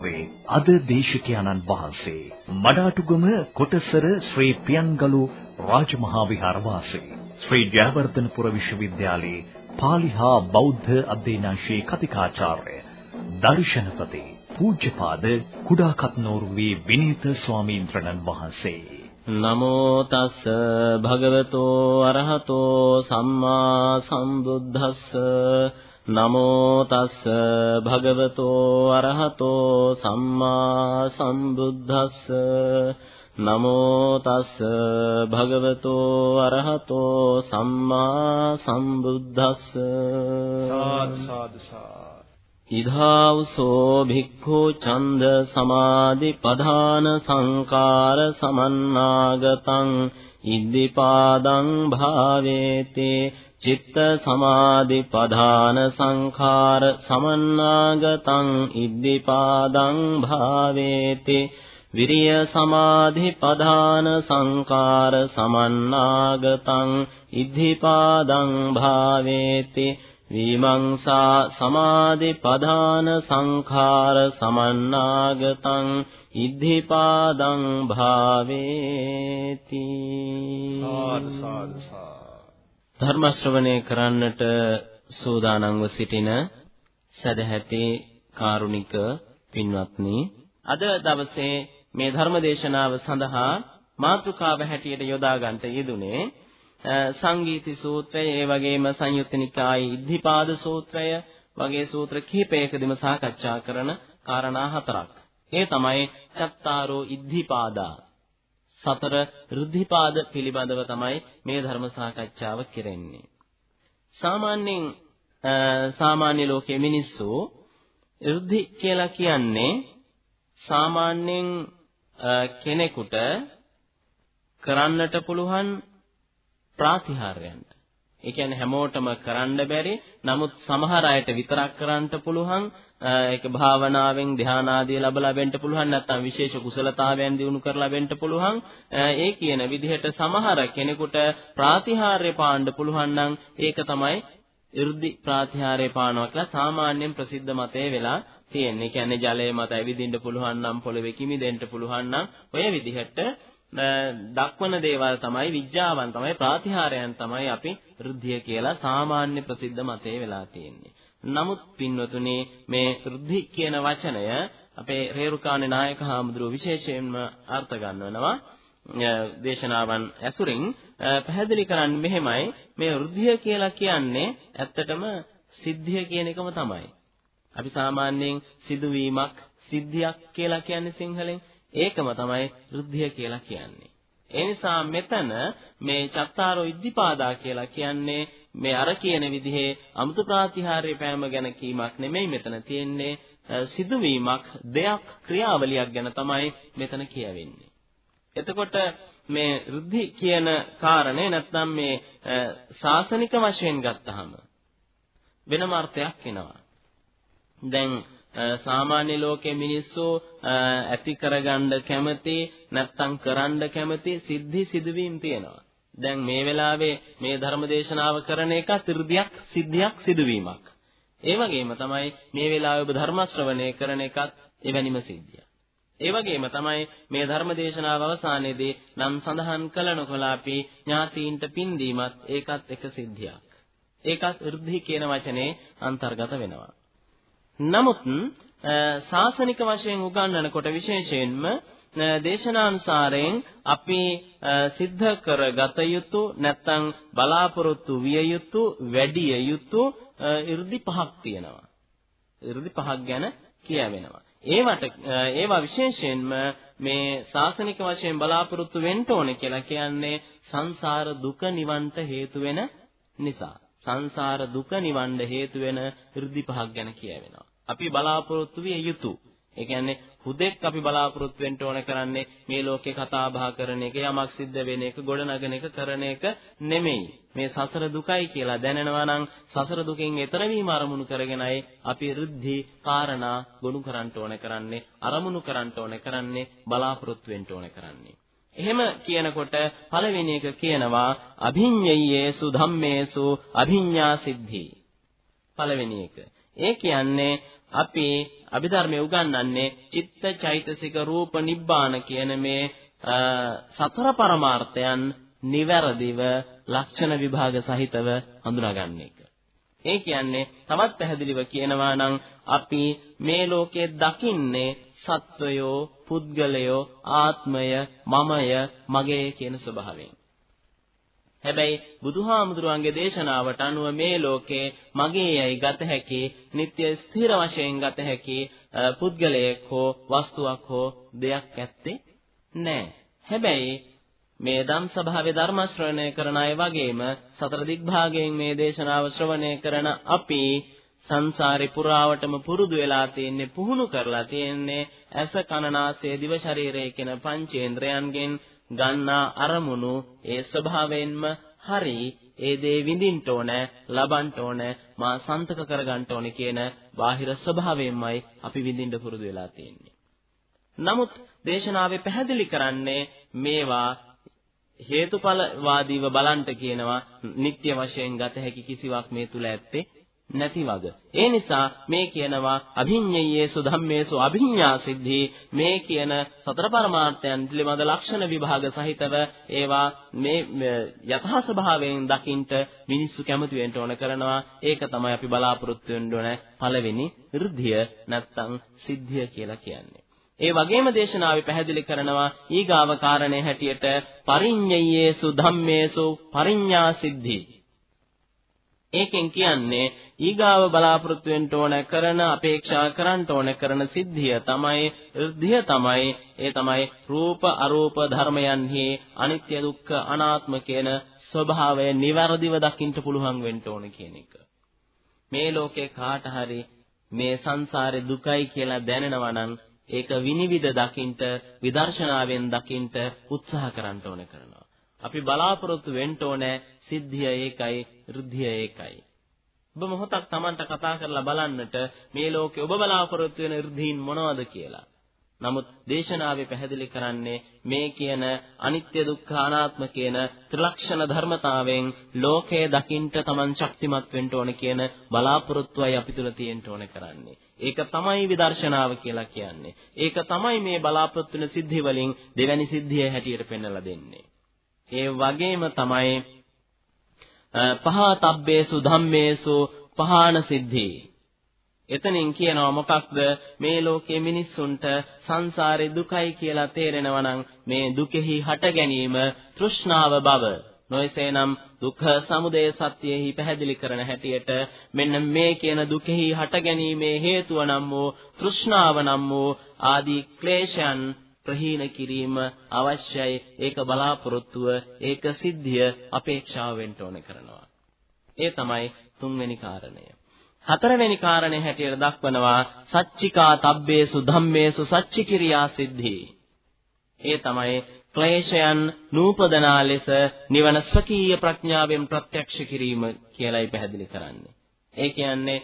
වේ අද දේශකයන්න් වහන්සේ මඩාටුගම කොටසර ශ්‍රී පියංගලු රාජමහා විහාර වාසී ශ්‍රී ජයවර්ධනපුර විශ්වවිද්‍යාලයේ පාලි හා බෞද්ධ අධ්‍යයනාංශයේ කතිකාචාර්ය දර්ශනපති පූජ්‍යපාද කුඩාකත්නෝරුවේ විනීත ස්වාමීන් වහන්සේ. නමෝ තස් භගවතෝ අරහතෝ සම්මා සම්බුද්දස්ස නමෝ තස්ස භගවතෝ අරහතෝ සම්මා සම්බුද්දස්ස නමෝ තස්ස භගවතෝ අරහතෝ සම්මා සම්බුද්දස්ස සාදු සාදු ඉධාවසෝ භික්ඛු ඡන්ද සමාධි පධාන සංකාර සමන්නාගතං ඉද්ධිපාදං භාවේතේ චිත්ත සමාධි පධාන සංඛාර සමන්නාගතං ඉද්ධිපාදං භාවේති විරිය සමාධි පධාන සංඛාර සමන්නාගතං ඉද්ධිපාදං භාවේති විමංසා සමාධි පධාන සංඛාර සමන්නාගතං ඉද්ධිපාදං භාවේති. සාදු සාදු. ධර්ම ශ්‍රවණය කරන්නට සූදානම්ව සිටින සදැහැති කාරුණික පින්වත්නි අද දවසේ මේ ධර්ම දේශනාව සඳහා මාතෘකාව හැටියට යොදා ගන්නට යෙදුනේ සංගීති සූත්‍රය ඒ වගේම සංයුත්ත නිකායේ ඉද්ධිපාද සූත්‍රය වගේ සූත්‍ර කිහිපයකදීම සාකච්ඡා කරන කාරණා හතරක්. ඒ තමයි චත්තාරෝ ඉද්ධිපාදා සතර ඍද්ධිපාද පිළිබඳව තමයි මේ ධර්ම සාකච්ඡාව කෙරෙන්නේ. සාමාන්‍යයෙන් සාමාන්‍ය ලෝකයේ මිනිස්සු ඍද්ධි කියලා කියන්නේ සාමාන්‍යයෙන් කෙනෙකුට කරන්නට පුළුවන් ප්‍රාතිහාර්යයන්ට ඒ කියන්නේ හැමෝටම කරන්න බැරි නමුත් සමහර අයට විතරක් කරන්න පුළුවන් ඒක භාවනාවෙන් ධානාදී ලැබලා වෙන්න පුළුවන් නැත්නම් විශේෂ කුසලතාවයන් දිනු කරලා වෙන්න පුළුවන් ඒ කියන විදිහට සමහර කෙනෙකුට ප්‍රාතිහාර්ය පාණ්ඩ පුළුවන් නම් ඒක තමයි 이르දි ප්‍රාතිහාර්ය පානවා කියලා සාමාන්‍යයෙන් ප්‍රසිද්ධ මතය වෙලා තියෙන්නේ. ඒ කියන්නේ ජලයේ මත ඇවිදින්න පුළුවන් නම් පොළවේ කිමිදෙන්න පුළුවන් නම් ඔය විදිහට දක්වන දේවල් තමයි විඥාවන් තමයි ප්‍රාතිහාරයන් තමයි අපි රුද්ධිය කියලා සාමාන්‍ය ප්‍රසිද්ධ මතේ වෙලා තියෙන්නේ. නමුත් පින්වතුනි මේ රුද්ධි කියන වචනය අපේ රේරුකාණේ නායක හාමුදුරුව විශේෂයෙන්ම අර්ථ ගන්නවනවා. දේශනාවන් ඇසුරින් පැහැදිලි කරන්නේ මෙහෙමයි මේ රුද්ධිය කියලා කියන්නේ ඇත්තටම සිද්ධිය කියන එකම තමයි. අපි සාමාන්‍යයෙන් සිදුවීමක් සිද්ධියක් කියලා කියන්නේ සිංහලෙන් ඒකම තමයි රුද්ධිය කියලා කියන්නේ. ඒ නිසා මෙතන මේ චත්තාරෝ ඉද්ධිපාදා කියලා කියන්නේ මේ අර කියන විදිහේ අමුතු ප්‍රාතිහාර්ය පෑම ගැන කීමක් නෙමෙයි මෙතන තියෙන්නේ සිදුවීමක් දෙයක් ක්‍රියාවලියක් ගැන තමයි මෙතන කියවෙන්නේ. එතකොට මේ රුද්ධි කියන කාරණේ නැත්නම් මේ සාසනික වශයෙන් ගත්තහම වෙනම අර්ථයක් එනවා. දැන් සාමාන්‍ය ලෝකයේ මිනිස්සු ඇති කරගන්න කැමති නැත්තම් කරන්න කැමති සිද්ධි සිදුවීම් තියෙනවා. දැන් මේ වෙලාවේ මේ ධර්ම දේශනාව කරන එක ත්‍රිදියක් සිද්ධියක් සිදුවීමක්. ඒ වගේම තමයි මේ වෙලාවේ ඔබ ධර්ම ශ්‍රවණය කරන එකත් එවැනිම සිද්ධියක්. ඒ වගේම තමයි මේ ධර්ම දේශනාව අවසානයේදී නම් සඳහන් කළ නොකල අපි ඥාතීන්ට පින් දීමත් ඒකත් එක සිද්ධියක්. ඒකත් ඍද්ධි කියන වචනේ අන්තර්ගත වෙනවා. නමුත් සාසනික වශයෙන් උගන්වනකොට විශේෂයෙන්ම දේශනානුසාරයෙන් අපි සිද්ධ කරගත යුතු නැත්නම් බලාපොරොත්තු විය යුතු වැඩි යුතු 이르දි පහක් තියෙනවා. 이르දි පහක් ගැන කියවෙනවා. ඒවට ඒවා විශේෂයෙන්ම මේ සාසනික වශයෙන් බලාපොරොත්තු වෙන්න ඕනේ කියලා කියන්නේ සංසාර දුක නිවන්ට හේතු වෙන නිසා. සංසාර දුක නිවන්න හේතු වෙන 이르දි පහක් ගැන කියවෙනවා. අපි බලාපොරොත්තු විය යුතු. ඒ කියන්නේ හුදෙක් අපි බලාපොරොත්තු වෙන්න ඕන කරන්නේ මේ ලෝකේ කතා බහ කරන එක යමක් සිද්ධ වෙන එක ගොඩනගන එක කරන එක නෙමෙයි. මේ සසර දුකයි කියලා දැනෙනවා නම් සසර දුකෙන් එතර වීම අරමුණු කරගෙනයි අපි රුද්ධි කාරණා ගොනු කරන්න ඕන කරන්නේ අරමුණු කරන්න ඕන කරන්නේ බලාපොරොත්තු වෙන්න ඕන කරන්නේ. එහෙම කියනකොට පළවෙනි එක කියනවා අභිඤ්ඤයේසු ධම්මේසු අභිඤ්ඤා සිද්ධි. පළවෙනි එක. ඒ කියන්නේ අපි අභිධර්මයේ උගන්වන්නේ චිත්ත චෛතසික රූප නිබ්බාන කියන මේ සතර පරමාර්ථයන් නිවැරදිව ලක්ෂණ විභාග සහිතව හඳුනාගන්න එක. ඒ කියන්නේ තවත් පැහැදිලිව කියනවා නම් අපි මේ ලෝකයේ දකින්නේ සත්වයෝ, පුද්ගලයෝ, ආත්මය, මමය, මගේ කියන ස්වභාවයෙන්. හැබැයි බුදුහාමුදුරුවන්ගේ දේශනාවට අනුව මේ ලෝකේ මගේ යයි ගත හැකි, නিত্য ස්ථිර වශයෙන් ගත හැකි පුද්ගලයෙක් හෝ වස්තුවක් හෝ දෙයක් ඇත්තේ නැහැ. හැබැයි මේ ධම් සභාවේ ධර්ම ශ්‍රවණය කරන අය වගේම සතර දිග්භාගයෙන් මේ දේශනාව ශ්‍රවණය කරන අපි සංසාරේ පුරාවටම පුරුදු වෙලා තියෙන්නේ පුහුණු කරලා තියෙන්නේ ඇස කන නාසය දිව ශරීරය කියන පංචේන්ද්‍රයන්ගෙන් ගන්නා අරමුණු ඒ ස්වභාවයෙන්ම හරි ඒ දේ විඳින්න ඕන ලබන්න ඕන මා සන්තක කරගන්න ඕන කියන බාහිර ස්වභාවයෙන්මයි අපි විඳින්න පුරුදු වෙලා තියෙන්නේ. නමුත් දේශනාවේ පැහැදිලි කරන්නේ මේවා හේතුඵල වාදීව බලන්ට කියනවා නිත්‍ය වශයෙන් ගත හැකි කිසිවක් මේ තුල ඇත්තේ නැති වග. ඒ නිසා මේ කියනවා අභිඤ්ඤයේසු ධම්මේසු අභිඤ්ඤා සිද්ධි මේ කියන සතර පරමාර්ථයන් පිළිබඳ ලක්ෂණ විභාග සහිතව ඒවා මේ යථා ස්වභාවයෙන් දකින්ට මිනිස්සු කැමති වෙන්න ඕන කරනවා. ඒක තමයි අපි බලාපොරොත්තු වෙන්න ඕන පළවෙනි ඍද්ධිය නැත්තම් සිද්ධිය කියලා කියන්නේ. ඒ වගේම දේශනාවේ පැහැදිලි කරනවා ඊගාව කාරණේ හැටියට පරිඤ්ඤයේසු ධම්මේසු පරිඤ්ඤා සිද්ධි. ඒකෙන් කියන්නේ ඊගාව බලාපොරොත්තු වෙන්න ඕන කරන අපේක්ෂා කරන්න ඕන කරන සිද්ධිය තමයි ඍද්ධිය තමයි ඒ තමයි රූප අරූප ධර්මයන්හි අනිත්‍ය දුක්ඛ අනාත්ම කියන ස්වභාවය નિවරදිව දකින්න පුළුවන් වෙන්න ඕන කියන එක. මේ ලෝකේ කාට හරි මේ සංසාරේ දුකයි කියලා දැනෙනවා නම් ඒක විනිවිද දකින්ට විදර්ශනාවෙන් දකින්ට උත්සාහ කරන්න ඕන කරනවා. අපි බලාපොරොත්තු වෙන්න ඕනේ සිද්ධිය ඒකයි, ඍද්ධිය ඒකයි. ඔබ මොහොතක් Tamanට කතා කරලා බලන්නට මේ ලෝකේ ඔබ බලාපොරොත්තු වෙන ඍද්ධීන් මොනවද කියලා. නමුත් දේශනාවේ පැහැදිලි කරන්නේ මේ කියන අනිත්‍ය දුක්ඛ අනාත්ම කියන ත්‍රිලක්ෂණ ධර්මතාවයෙන් ලෝකය දකින්ට Taman ශක්තිමත් වෙන්න ඕන කියන බලාපොරොත්තුවයි අපි තුල තියෙන්න ඕන කරන්නේ. ඒක තමයි විදර්ශනාව කියලා කියන්නේ. ඒක තමයි මේ බලාපොරොත්තු වෙන සිද්ධි වලින් දෙවැනි සිද්ධිය හැටියට පෙන්වලා දෙන්නේ. ඒ වගේම තමයි පහතබ්බේසු ධම්මේසු පහාන සිද්ධි එතනින් කියනවා මොකක්ද? මේ ලෝකයේ මිනිස්සුන්ට සංසාරේ දුකයි කියලා තේරෙනවා නම් මේ දුකෙහි හට ගැනීම තෘෂ්ණාව බව. නොයසේනම් දුක්ඛ සමුදය සත්‍යෙහි පැහැදිලි කරන හැටියට මෙන්න මේ කියන දුකෙහි හට ගැනීමේ හේතුව නම් වූ තෘෂ්ණාව නම් වූ ආදී ක්ලේශයන් ප්‍රහීන කිරීම අවශ්‍යයි ඒක බලාපොරොත්තුව ඒක සිද්ධිය අපේක්ෂාව වෙන්න ඕන කරනවා ඒ තමයි තුන්වෙනි කාරණය හතරවෙනි කාරණේ හැටියට දක්වනවා සච්චිකා තබ්බේසු ධම්මේසු සච්චිකිරියා සිද්ධි. ඒ තමයි ක්ලේශයන් නූපදනා ලෙස නිවන ස්වකීය ප්‍රඥාවෙන් ප්‍රත්‍යක්ෂ කිරීම කියලායි පැහැදිලි කරන්නේ. ඒ කියන්නේ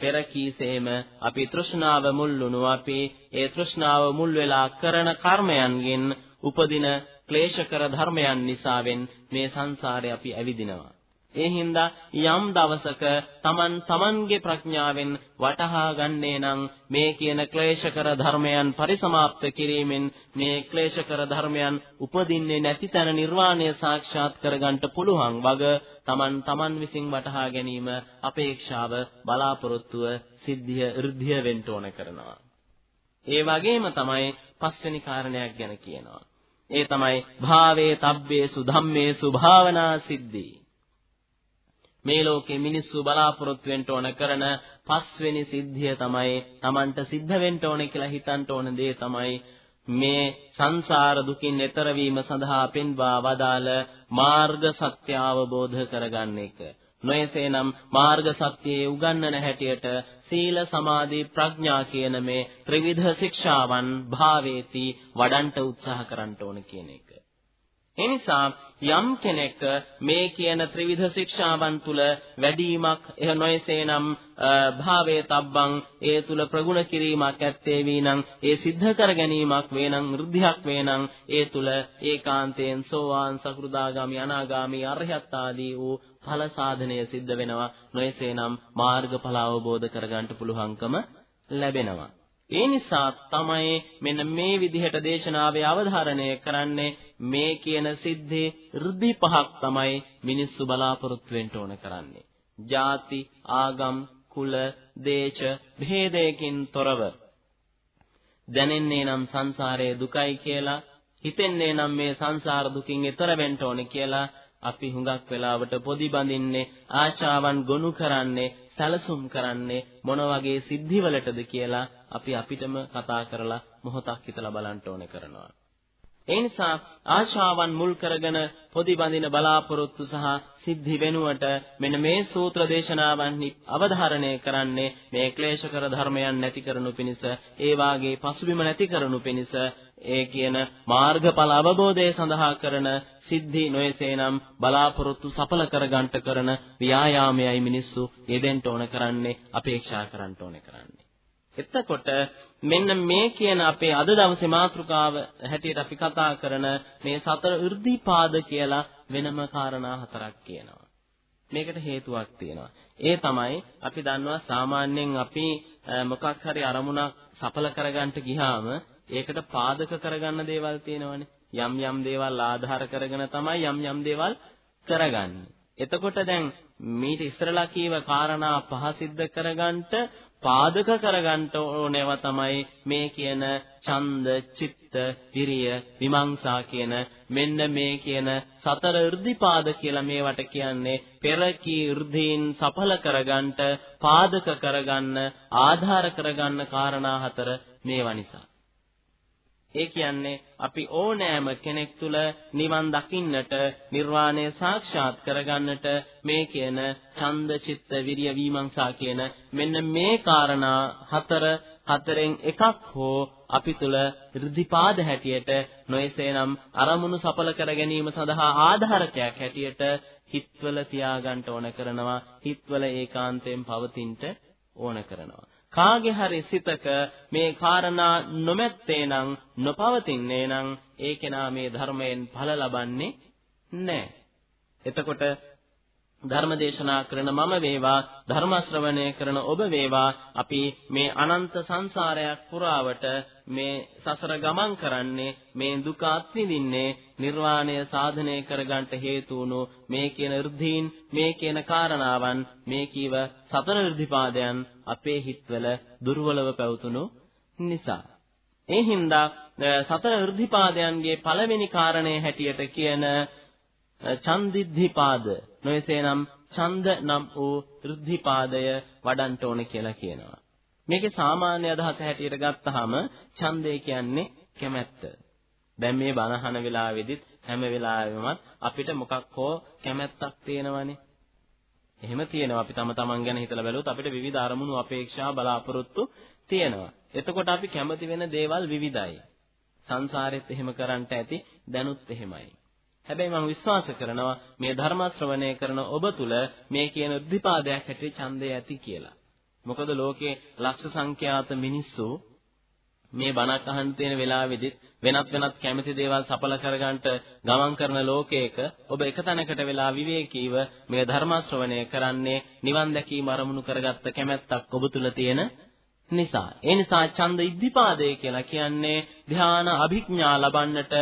පෙර කීසේම අපි තෘෂ්ණාව මුල්ලුණු අපි ඒ තෘෂ්ණාව මුල් වෙලා කරන කර්මයන්ගෙන් උපදින ක්ලේශකර ධර්මයන් නිසාවෙන් මේ සංසාරේ අපි ඇවිදිනවා. ඒ හින්දා යම් දවසක Taman Tamanගේ ප්‍රඥාවෙන් වටහා ගන්නේ නම් මේ කියන ක්ලේශකර ධර්මයන් පරිසමාප්ත කිරීමෙන් මේ ක්ලේශකර ධර්මයන් උපදින්නේ නැති තැන නිර්වාණය සාක්ෂාත් කරගන්න පුළුවන් වග Taman Taman විසින් වටහා ගැනීම අපේක්ෂාව බලාපොරොත්තුව සිද්ධිය ඍද්ධිය වෙන්න ඕන කරනවා. ඒ වගේම තමයි පස්වෙනි කාරණයක් ගැන කියනවා. ඒ තමයි භාවේ තබ්බේසු ධම්මේසු භාවනා සිද්ධි. මේ ලෝකේ මිනිස්සු බලාපොරොත්තු වෙන්න ඕන කරන පස්වෙනි සිද්ධිය තමයි Tamanට සිද්ධ වෙන්න ඕන කියලා හිතන්න ඕන දේ තමයි මේ සංසාර දුකින් එතර වීම සඳහා පෙන්වා වදාළ මාර්ග සත්‍ය අවබෝධ කරගන්න එක. නොයසේනම් මාර්ග සත්‍යයේ උගන්වන හැටියට සීල සමාධි ප්‍රඥා කියන මේ ත්‍රිවිධ ශික්ෂාවන් භාවේති වඩන්ට උත්සාහ කරන්න ඕන කියන එක. එනිසා යම් කෙනෙක් මේ කියන ත්‍රිවිධ ශික්ෂාවන් තුල වැඩිමක් එහ නොයසේනම් භාවයේ තබ්බං ඒ තුල ප්‍රගුණ කිරීමක් ඇත්තේ වීනම් ඒ සිද්ධ කර ගැනීමක් වේනම් වෘද්ධියක් වේනම් ඒ තුල ඒකාන්තයෙන් සෝවාන් සකෘදාගාමි අනාගාමි අරහත් ආදී වූ ඵල සාධනය සිද්ධ වෙනවා නොයසේනම් මාර්ගඵල අවබෝධ කරගන්න පුළුවන්කම ලැබෙනවා. ඒ නිසා තමයි මෙන්න මේ විදිහට දේශනාවේ අවධාරණය කරන්නේ මේ කියන සිද්ධි ඍද්ධි පහක් තමයි මිනිස්සු බලාපොරොත්තු වෙන්න ඕන කරන්නේ. ಜಾති, ආගම්, කුල, දේශ, භේදයකින් තොරව දැනෙන්නේ නම් සංසාරයේ දුකයි කියලා, හිතෙන්නේ නම් මේ සංසාර දුකින් එතර වෙන්න ඕනේ කියලා අපි හුඟක් වෙලාවට පොදි බඳින්නේ ආශාවන් ගොනු කරන්නේ සැලසුම් කරන්නේ මොන වගේ සිද්ධිවලටද කියලා අපි අපිටම කතා කරලා මොහොතක් හිතලා බලන්න ඕනේ කරනවා. ඒ නිසා ආශාවන් මුල් කරගෙන පොදි බඳින බලාපොරොත්තු සහ සිද්ධි වෙනුවට මෙන්න මේ සූත්‍ර දේශනාවන්හි අවධාරණය කරන්නේ මේ ක්ලේශකර ධර්මයන් නැති කරනු පිණිස ඒ වාගේ පසුබිම නැති කරනු පිණිස ඒ කියන මාර්ගඵල අවබෝධය සඳහා කරන සිද්ධි නොයසේනම් බලාපොරොත්තු සඵල කරගන්නට කරන ව්‍යායාමයයි මිනිස්සු යෙදෙන්න ඕන කරන්නේ අපේක්ෂා කරන්න ඕන කරන්නේ එතකොට මෙන්න මේ කියන අපේ අද දවසේ මාතෘකාව හැටියට අපි කතා කරන මේ සතර irdipaද කියලා වෙනම කාරණා හතරක් කියනවා. මේකට හේතුවක් තියෙනවා. ඒ තමයි අපි දන්නවා සාමාන්‍යයෙන් අපි මොකක් හරි අරමුණක් සඵල කරගන්න ගියාම ඒකට පාදක කරගන්න දේවල් තියෙනවනේ. යම් යම් දේවල් ආධාර කරගෙන තමයි යම් යම් දේවල් කරගන්නේ. එතකොට දැන් මීට ඉස්සරලා කීව කාරණා පහ සිද්ධ කරගන්නට පාදක කරගන්න ඕනේව තමයි මේ කියන ඡන්ද, චිත්ත, විරිය, විමංශා කියන මෙන්න මේ කියන සතර irdipaද කියලා මේවට කියන්නේ පෙර කී irdiin සඵල කරගන්නට පාදක කරගන්න ආධාර කරගන්න කාරණා හතර මේවා නිසා. ඒ කියන්නේ අපි ඕනෑම කෙනෙක් තුල නිවන් දකින්නට නිර්වාණය සාක්ෂාත් කරගන්නට මේ කියන ඡන්ද චිත්ත විරිය විමංශා කියන මෙන්න මේ காரணා හතර හතරෙන් එකක් හෝ අපි තුල ඍද්ධිපාද හැටියට නොයසේනම් අරමුණු සඵල කර ගැනීම සඳහා ආධාරකයක් හැටියට හිත්වල තියාගන්න ඕන කරනවා හිත්වල ඒකාන්තයෙන් පවතින්න ඕන කරනවා කාගේ හරි සිතක මේ කාරණා නොමැත්තේ නම් නොපවතින්නේ නම් ඒ කෙනා මේ ධර්මයෙන් ඵල ලබන්නේ නැහැ. එතකොට ධර්ම දේශනා කරන මම වේවා ධර්ම ශ්‍රවණය කරන ඔබ වේවා. අපි මේ අනන්ත සංසාරයක් පුරාවට මේ සසර ගමන් කරන්නේ මේ දුක අත්විඳින්නේ නිර්වාණය සාධනය කරගන්නට හේතු වුණු මේ කියන ඍද්ධීන් මේ කියන කාරණාවන් මේ කීව සතර ඍද්ධිපාදයන් අපේ හිත්වල දුර්වලව පැවතුණු නිසා. ඒ හින්දා සතර ඍද්ධිපාදයන්ගේ පළවෙනි කාරණේ හැටියට කියන චන්දිද්ධිපාද. නොයසේනම් ඡන්ද නම් වූ ඍද්ධිපාදය වඩන්ට ඕන කියලා කියනවා. මේකේ සාමාන්‍ය අදහස හැටියට ගත්තාම ඡන්දය කියන්නේ කැමැත්ත. දැන් මේ බණහන වෙලාවෙදිත් හැම වෙලාවෙම අපිට මොකක් හෝ කැමැත්තක් තියෙනවනේ. එහෙම තියෙනවා. අපි තම තමන් ගැන හිතලා බැලුවොත් අපිට විවිධ අරමුණු අපේක්ෂා බලාපොරොත්තු තියෙනවා. එතකොට අපි කැමති වෙන දේවල් විවිධයි. සංසාරෙත් එහෙම කරන්නට ඇති දැනුත් එහෙමයි. හැබැයි මම විශ්වාස කරනවා මේ ධර්ම ශ්‍රවණය කරන ඔබ තුල මේ කියන උද්ධිපාදයක් හැටි ඡන්දය ඇති කියලා. මොකද ලෝකේ ලක්ෂ සංඛ්‍යාත මිනිස්සු මේ බණක් අහන්න තියෙන වෙලාවෙදිත් වෙනත් වෙනත් කැමති දේවල් සඵල කරගන්නට ගමන් කරන ලෝකයක ඔබ එක තැනකට වෙලා විවේකීව මේ ධර්ම ශ්‍රවණය කරන්නේ නිවන් දැකීම අරමුණු කරගත්ත කැමැත්තක් ඔබ තුල තියෙන නිසා. ඒ නිසා ඡන්ද ඉද්ධිපාදේ කියලා කියන්නේ ධාන අභිඥා ලබන්නට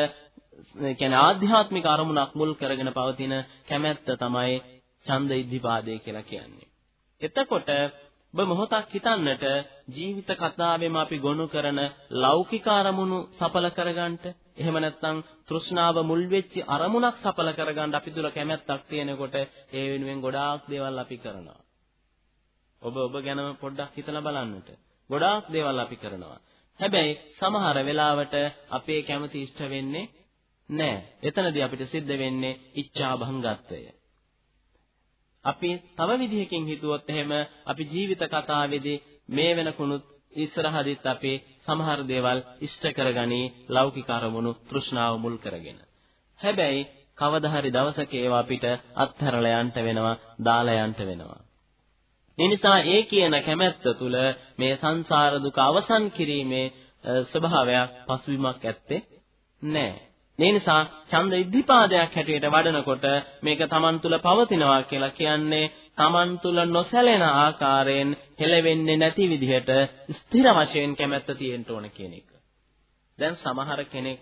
කියන්නේ ආධ්‍යාත්මික අරමුණක් මුල් කරගෙන පවතින කැමැත්ත තමයි ඡන්ද ඉද්ධිපාදේ කියලා කියන්නේ. එතකොට ඔබ මොහොතක් හිතන්නට ජීවිත කතාවෙම අපි ගොනු කරන ලෞකික අරමුණු සඵල කරගන්නට එහෙම නැත්නම් තෘෂ්ණාව මුල් වෙච්ච අරමුණක් සඵල කරගන්න අපි තුල කැමැත්තක් තියෙනකොට ඒ වෙනුවෙන් ගොඩාක් දේවල් අපි කරනවා. ඔබ ඔබ ගැන පොඩ්ඩක් හිතලා බලන්නට. ගොඩාක් දේවල් අපි කරනවා. හැබැයි සමහර වෙලාවට අපේ කැමැති ඉෂ්ට වෙන්නේ නෑ. එතනදී අපිට සිද්ධ වෙන්නේ ඉච්ඡා භංගත්වය. අපි තව විදිහකින් හිතුවොත් එහෙම අපි ජීවිත කතාවේදී මේ වෙනකුණුත් ඉස්සරහදිත් අපි සමහර දේවල් ඉෂ්ට කරගනි ලෞකික අරමුණු තෘෂ්ණාව මුල් කරගෙන. හැබැයි කවදා හරි දවසක ඒවා අපිට අත්හැරලා යන්න වෙනවා, දාලා යන්න වෙනවා. ඒ නිසා ඒ කියන කැමැත්ත තුල මේ සංසාර දුක අවසන් කිරීමේ ස්වභාවයක් පසුබිමක් ඇත්තේ නැහැ. ඒ නිසා ඡන්ද ඉද්ධිපාදයක් හැටියට වඩනකොට මේක Taman තුල පවතිනවා කියලා කියන්නේ Taman තුල නොසැලෙන ආකාරයෙන් හෙලවෙන්නේ නැති විදිහට ස්ථිර වශයෙන් කැමැත්ත තියෙන්න ඕන කියන එක. දැන් සමහර කෙනෙක්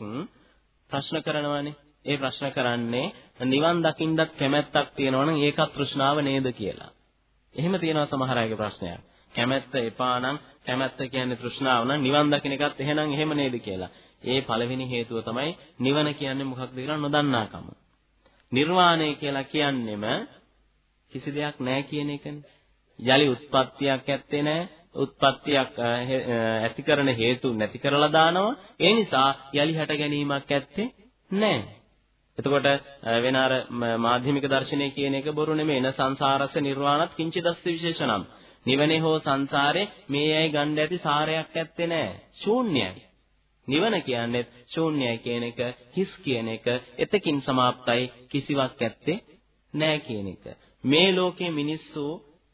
ප්‍රශ්න කරනවානේ. ඒ ප්‍රශ්න කරන්නේ නිවන් දකින්නත් කැමැත්තක් තියෙනවා නම් ඒකත් තෘෂ්ණාව නේද කියලා. එහෙම තියෙනවා සමහර අයගේ ප්‍රශ්නයක්. කැමැත්ත එපා නම් කැමැත්ත කියන්නේ තෘෂ්ණාව නම් නිවන් දකින්න එකත් එහෙනම් එහෙම නේද කියලා. ඒ පළවෙනි හේතුව තමයි නිවන කියන්නේ මොකක්ද කියලා නොදන්නාකම. නිර්වාණය කියලා කියන්නෙම කිසි දෙයක් නැහැ කියන එකනේ. යලි උත්පත්තියක් ඇත්තේ නැහැ. උත්පත්තියක් ඇති කරන හේතු නැති කරලා දානවා. ඒ නිසා යලි හැට ගැනීමක් ඇත්තේ නැහැ. එතකොට වෙන අර මාධ්‍යමික දර්ශනය කියන එක බොරු නෙමෙයි. එන සංසාරස්ස නිර්වාණත් කිංචිදස්ස විශේෂණම්. නිවනේ හෝ සංසාරේ මේ ඇයි ගන්න ඇති සාරයක් ඇත්තේ නැහැ. ශූන්‍යයි. නිවන කියන්නේ ශූන්‍යයි කියන එක හිස් කියන එක එතකින් સમાප්තයි කිසිවක් ඇත්තේ නැහැ කියන එක. මේ ලෝකේ මිනිස්සු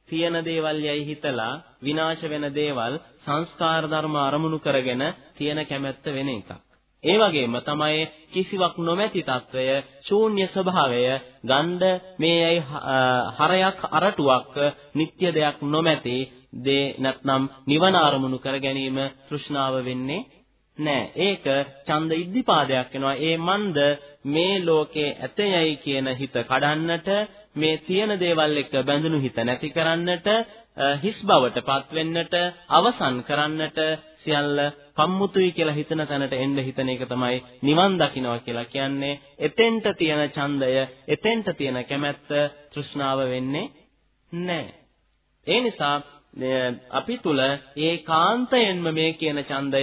තියෙන දේවල් යයි හිතලා විනාශ වෙන දේවල් සංස්කාර ධර්ම අරමුණු කරගෙන තියෙන කැමැත්ත වෙන එකක්. ඒ වගේම තමයි කිසිවක් නොමැති తত্ত্বය ශූන්‍ය ස්වභාවය ගන්ධ මේ යයි හරයක් අරටුවක් නিত্য දෙයක් නොමැති දේ නැත්නම් නිවන අරමුණු කර ගැනීම තෘෂ්ණාව වෙන්නේ නෑ. ඒක ඡන්ද ඉද්ධිපාදයක් වෙනවා. ඒ මන්ද මේ ලෝකේ ඇතයයි කියන හිත කඩන්නට මේ තියෙන දේවල් එක්ක බැඳුණු හිත නැති කරන්නට හිස් බවට පත් වෙන්නට අවසන් කරන්නට සියල්ල කම්මුතුයි කියලා හිතන තැනට එන්න හිතන එක තමයි නිවන් දකින්නවා කියලා කියන්නේ. එතෙන්ට තියෙන ඡන්දය එතෙන්ට තියෙන කැමැත්ත තෘෂ්ණාව වෙන්නේ නැහැ ඒ නිසා අපි තුල ඒකාන්තයෙන්ම මේ කියන ඡන්දය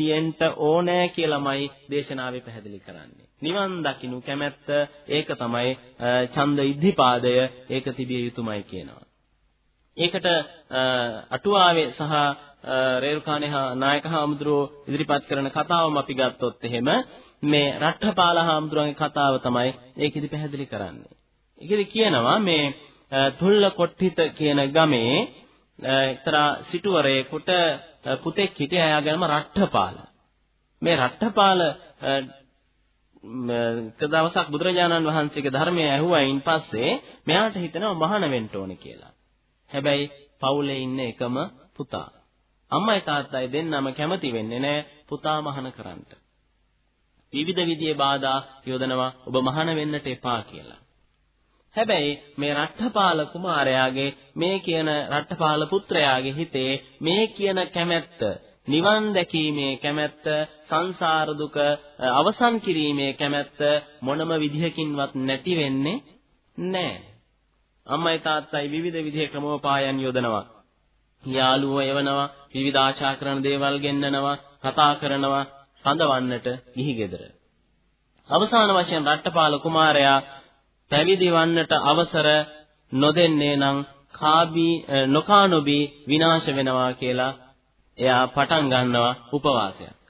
තියෙන්න ඕනෑ කියලාමයි දේශනාවේ පැහැදිලි කරන්නේ නිවන් දකින්නු කැමැත්ත ඒක තමයි ඡන්ද ඉද්ධිපාදය ඒක තිබිය යුතුමයි කියනවා ඒකට අටුවාවේ සහ රේරුකාණේ නායක හාමුදුරුවෝ ඉදිරිපත් කරන කතාවම අපි ගත්තොත් එහෙම මේ රට්ඨපාල හාමුදුරුවන්ගේ කතාව තමයි ඒකෙදි පැහැදිලි කරන්නේ. ඒකෙදි කියනවා මේ තුල්ල කොට්ටිත කියන ගමේ එක්තරා සිටුවරයෙකුට පුතෙක් හිටියා එයාගෙනම රට්ඨපාල. මේ රට්ඨපාල එක දවසක් බුදුරජාණන් වහන්සේගේ ධර්මය ඇහුවයින් පස්සේ මෙයාට හිතෙනවා මහාන වෙන්න ඕනේ කියලා. හැබැයි පවුලේ ඉන්න එකම පුතා. අම්මයි තාත්තයි දෙන්නම කැමති වෙන්නේ නැහැ පුතා මහාන කරන්න. විවිධ විදිහේ බාධා යොදනවා ඔබ මහාන වෙන්නට එපා කියලා. හැබැයි මේ රට්ඨපාල කුමාරයාගේ මේ කියන රට්ඨපාල පුත්‍රයාගේ හිතේ මේ කියන කැමැත්ත නිවන් දැකීමේ කැමැත්ත සංසාර දුක අවසන් කිරීමේ කැමැත්ත මොනම විදිහකින්වත් නැති වෙන්නේ නැහැ. අම්මයි තාත්තයි විවිධ විදිහේ ක්‍රමෝපායන් යොදනවා. යාළුවෝ එවනවා, විවිධ ආචාර කරන දේවල් ගෙන්නනවා, කතා කරනවා, රඳවන්නට ගිහි ගෙදර. අවසාන වශයෙන් රට්ටපාල කුමාරයා පැවිදි වන්නට අවසර නොදෙන්නේ නම් කාබී නොකානොබී විනාශ වෙනවා කියලා එයා පටන් ගන්නවා උපවාසයක්.